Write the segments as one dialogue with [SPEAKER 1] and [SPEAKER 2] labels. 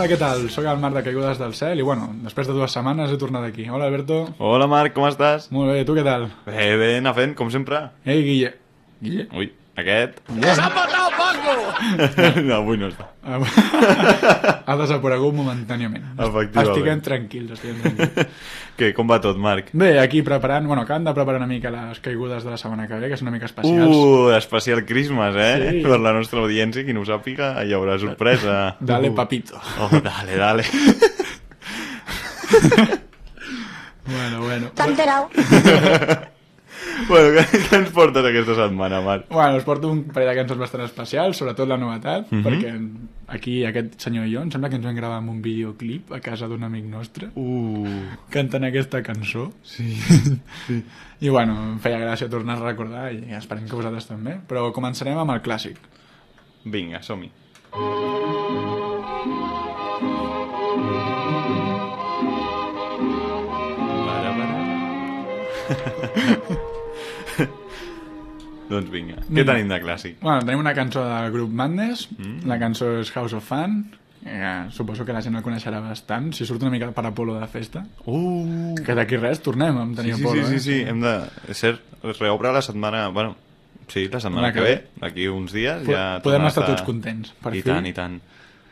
[SPEAKER 1] Hola, què tal? Soc el Marc de Caigudes del Cel i, bueno, després de dues setmanes he tornat aquí. Hola, Alberto.
[SPEAKER 2] Hola Marc, com estàs?
[SPEAKER 1] Molt bé, tu què tal?
[SPEAKER 2] Bé, bé, anar fent, com sempre.
[SPEAKER 1] Ei, Guille. Guille?
[SPEAKER 2] Ui, aquest...
[SPEAKER 1] Guille.
[SPEAKER 2] no, avui no està.
[SPEAKER 1] ha desaparegut momentàniament.
[SPEAKER 2] Efectivament.
[SPEAKER 1] Estiguem tranquils, estiguem tranquils.
[SPEAKER 2] Què, com va tot, Marc?
[SPEAKER 1] Bé, aquí preparant, bueno, acabem de preparar una mica les caigudes de la setmana que ve, que són una mica especials.
[SPEAKER 2] Uh, especial Christmas, eh?
[SPEAKER 1] Sí.
[SPEAKER 2] Per la nostra audiència, qui no ho sàpiga, hi haurà sorpresa.
[SPEAKER 1] Dale,
[SPEAKER 2] Uh.
[SPEAKER 1] papito.
[SPEAKER 2] Oh, dale, dale.
[SPEAKER 1] Bueno, bueno.
[SPEAKER 3] T'ha enterat?
[SPEAKER 2] Bueno, què, què ens portes aquesta setmana, Marc?
[SPEAKER 1] Bueno, us porto un parell de cançons bastant especials, sobretot la novetat,
[SPEAKER 2] Mhm.
[SPEAKER 1] perquè aquí aquest senyor i jo, em sembla que ens vam gravar amb un videoclip a casa d'un amic nostre,
[SPEAKER 2] Uh,
[SPEAKER 1] cantant aquesta cançó.
[SPEAKER 2] sí.
[SPEAKER 1] I bueno, em feia gràcia tornar a recordar i esperem que vosaltres també. Però començarem amb el clàssic.
[SPEAKER 2] Vinga, som-hi. Para, para. doncs vinga, què
[SPEAKER 1] Vinga.
[SPEAKER 2] tenim de clàssic?
[SPEAKER 1] Bueno, tenim una cançó del grup Madness, la cançó és House of Fun, eh, suposo que la gent el coneixerà bastant, si surt una mica per Apolo de festa,
[SPEAKER 2] Uh,
[SPEAKER 1] que d'aquí res tornem
[SPEAKER 2] sí,
[SPEAKER 1] tenir
[SPEAKER 2] sí,
[SPEAKER 1] Apolo,
[SPEAKER 2] sí, sí,
[SPEAKER 1] eh?
[SPEAKER 2] sí, hem de... És cert, es reobre la setmana... Bueno, sí, la setmana
[SPEAKER 1] La
[SPEAKER 2] que
[SPEAKER 1] que
[SPEAKER 2] ve,
[SPEAKER 1] ve.
[SPEAKER 2] d'aquí uns dies
[SPEAKER 1] Po-
[SPEAKER 2] ja...
[SPEAKER 1] podem
[SPEAKER 2] torna a
[SPEAKER 1] estar tots contents, per
[SPEAKER 2] I
[SPEAKER 1] fi.
[SPEAKER 2] tant, i tant.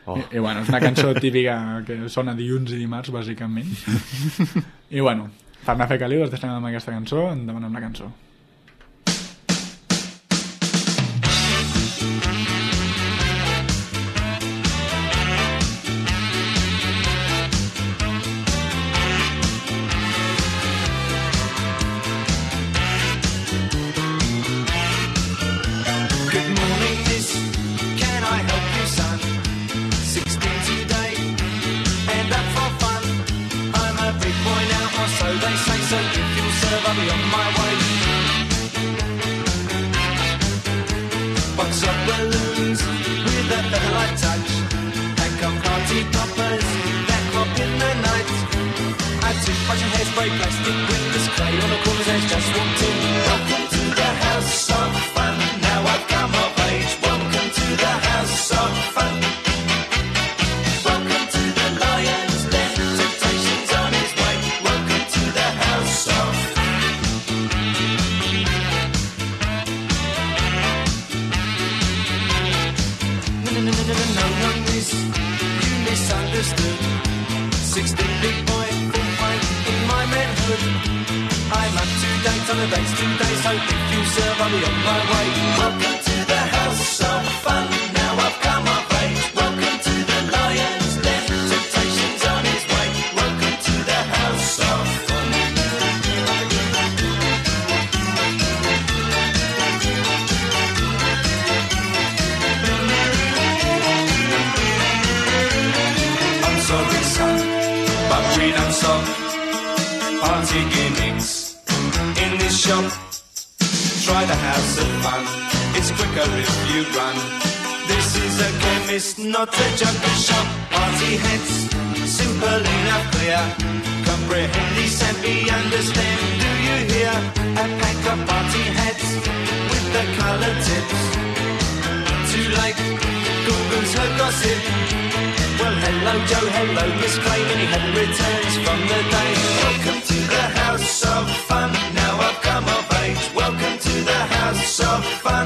[SPEAKER 2] Oh.
[SPEAKER 1] I, I bueno, és una cançó típica que sona dilluns i dimarts, bàsicament. I bueno, per anar a fer caliu, es deixem amb aquesta cançó, endavant amb la cançó.
[SPEAKER 4] Serve, I'll be on my way. Box of balloons with a featherlight touch. Pack of party poppers that pop in the night. A toothbrush and hairspray, plastic windows, clay on the corners edge, just walked in. Misunderstood. 16 big boy, full fight in my manhood. I'm up to date on the dates today, so if you serve, I'll be on my way. Welcome to the house of fun. If you run. This is a chemist, not a jungle shop. Party heads, simple enough, clear. Comprehend and be understand. Do you hear? A pack of party heads with the color tips. Too late, Google's her gossip. Well, hello, Joe, hello, Miss Clay, many happy returns from the day. Welcome to the house of fun. Now I've come of age. Welcome to the house of fun.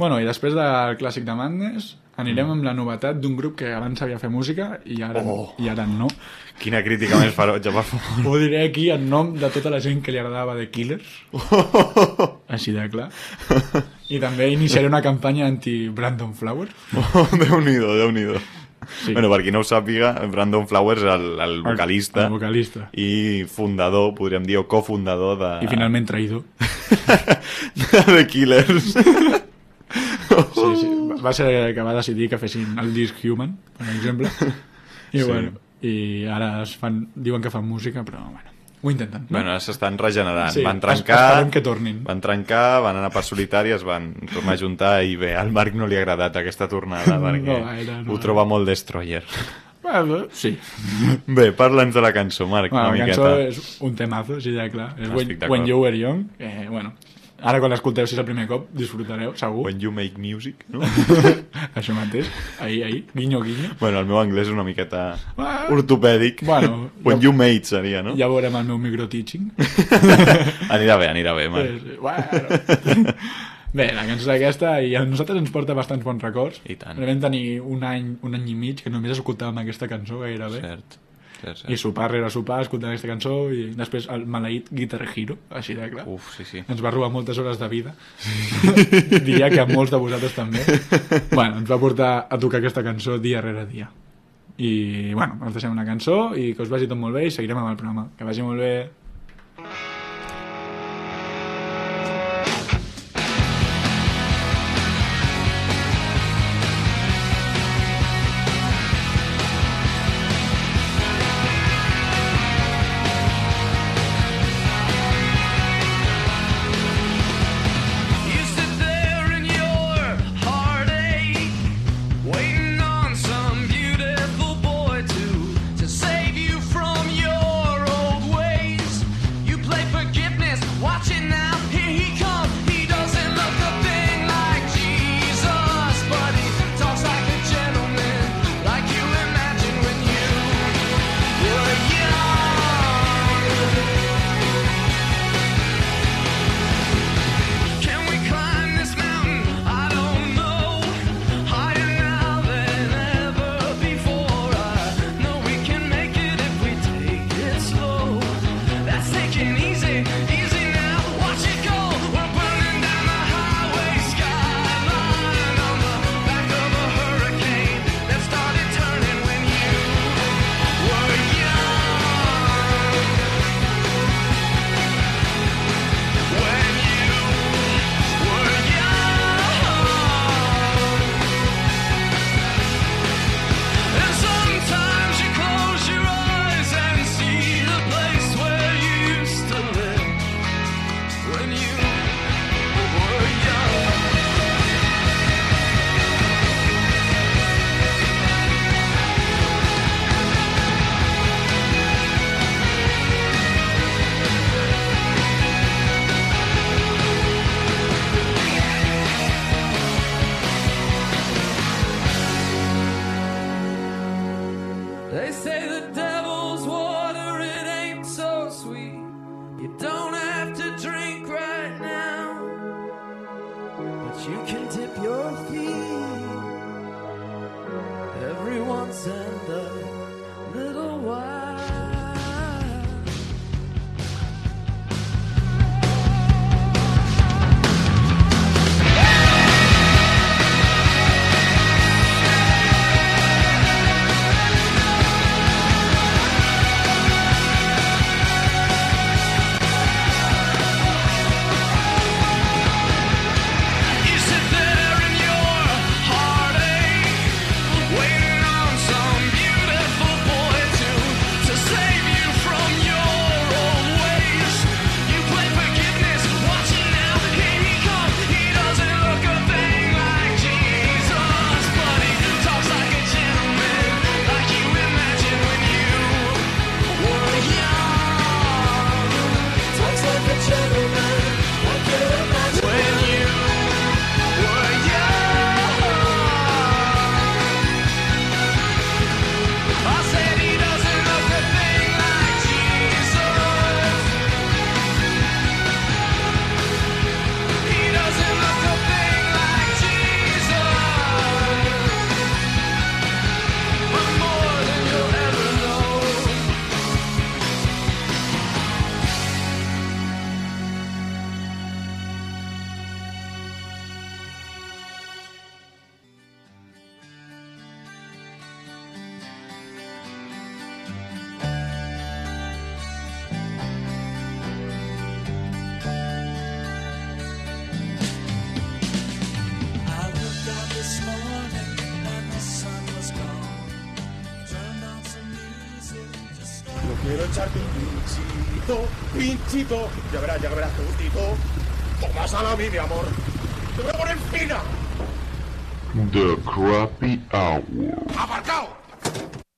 [SPEAKER 1] Bueno, i després del clàssic de Madness, anirem amb la novetat d'un grup que abans sabia fer música i ara,
[SPEAKER 2] Oh.
[SPEAKER 1] i ara no.
[SPEAKER 2] Quina crítica més ferotge, per favor.
[SPEAKER 1] Ho diré aquí en nom de tota la gent que li agradava The Killers. Així de clar. I també iniciaré una campanya anti-Brandon Flowers.
[SPEAKER 2] Oh, Déu-n'hi-do, Déu-n'hi-do.
[SPEAKER 1] Sí.
[SPEAKER 2] Bueno, per qui no ho sàpiga, Brandon Flowers, el, el vocalista,
[SPEAKER 1] El vocalista.
[SPEAKER 2] i fundador, podríem dir, o cofundador de...
[SPEAKER 1] I finalment traïdor.
[SPEAKER 2] de The Killers.
[SPEAKER 1] Sí, sí. Va ser el que va decidir que fessin el disc Human, per exemple. I,
[SPEAKER 2] Sí.
[SPEAKER 1] bueno, i ara es fan, diuen que fan música, però bueno, ho intenten. No?
[SPEAKER 2] Bueno, s'estan regenerant.
[SPEAKER 1] Sí,
[SPEAKER 2] van trencar...
[SPEAKER 1] esperem que tornin.
[SPEAKER 2] Van trencar, van anar per solitari, es van tornar a juntar i bé, al Marc no li ha agradat aquesta tornada perquè
[SPEAKER 1] No gaire, no.
[SPEAKER 2] ho troba molt destroyer.
[SPEAKER 1] Bueno, sí.
[SPEAKER 2] Bé, parla'ns de la cançó, Marc,
[SPEAKER 1] Bueno,
[SPEAKER 2] una
[SPEAKER 1] la
[SPEAKER 2] miqueta.
[SPEAKER 1] cançó és un temazo, sí, ja clar. És
[SPEAKER 2] Estic
[SPEAKER 1] when, when You Were Young. Eh, bueno, ara quan l'escolteu, si és el primer cop, disfrutareu, segur.
[SPEAKER 2] When you make music, no?
[SPEAKER 1] Això mateix. Ahí, ahí. Guinyo, guinyo.
[SPEAKER 2] bueno, el meu anglès és una miqueta
[SPEAKER 1] Ah.
[SPEAKER 2] ortopèdic.
[SPEAKER 1] Bueno,
[SPEAKER 2] When
[SPEAKER 1] ja-
[SPEAKER 2] you made seria, no?
[SPEAKER 1] Ja veurem el meu microteaching.
[SPEAKER 2] Anirà bé, anirà bé, Marc.
[SPEAKER 1] Eh, bueno. Bé, la cançó és aquesta i a nosaltres ens porta bastants bons records.
[SPEAKER 2] I tant.
[SPEAKER 1] Vam tenir un any, un any i mig que només escoltàvem aquesta cançó gairebé.
[SPEAKER 2] Cert, cert,
[SPEAKER 1] I
[SPEAKER 2] cert.
[SPEAKER 1] sopar rere sopar escoltant aquesta cançó i després el maleït Guitar Hero, així de clar.
[SPEAKER 2] Uf, sí, sí.
[SPEAKER 1] Ens va robar moltes hores de vida. Diria que a molts de vosaltres també. bueno, ens va portar a tocar aquesta cançó dia rere dia. I, bueno, ens deixem una cançó i que us vagi tot molt bé i seguirem amb el programa. Que vagi molt bé.
[SPEAKER 3] Watch
[SPEAKER 5] Quiero echarte un pinchito, pinchito. Ya verás, ya verás, gustito. Toma salami, mi amor. Te voy a poner fina.
[SPEAKER 6] The Crappy Hour.
[SPEAKER 5] ¡Aparcado!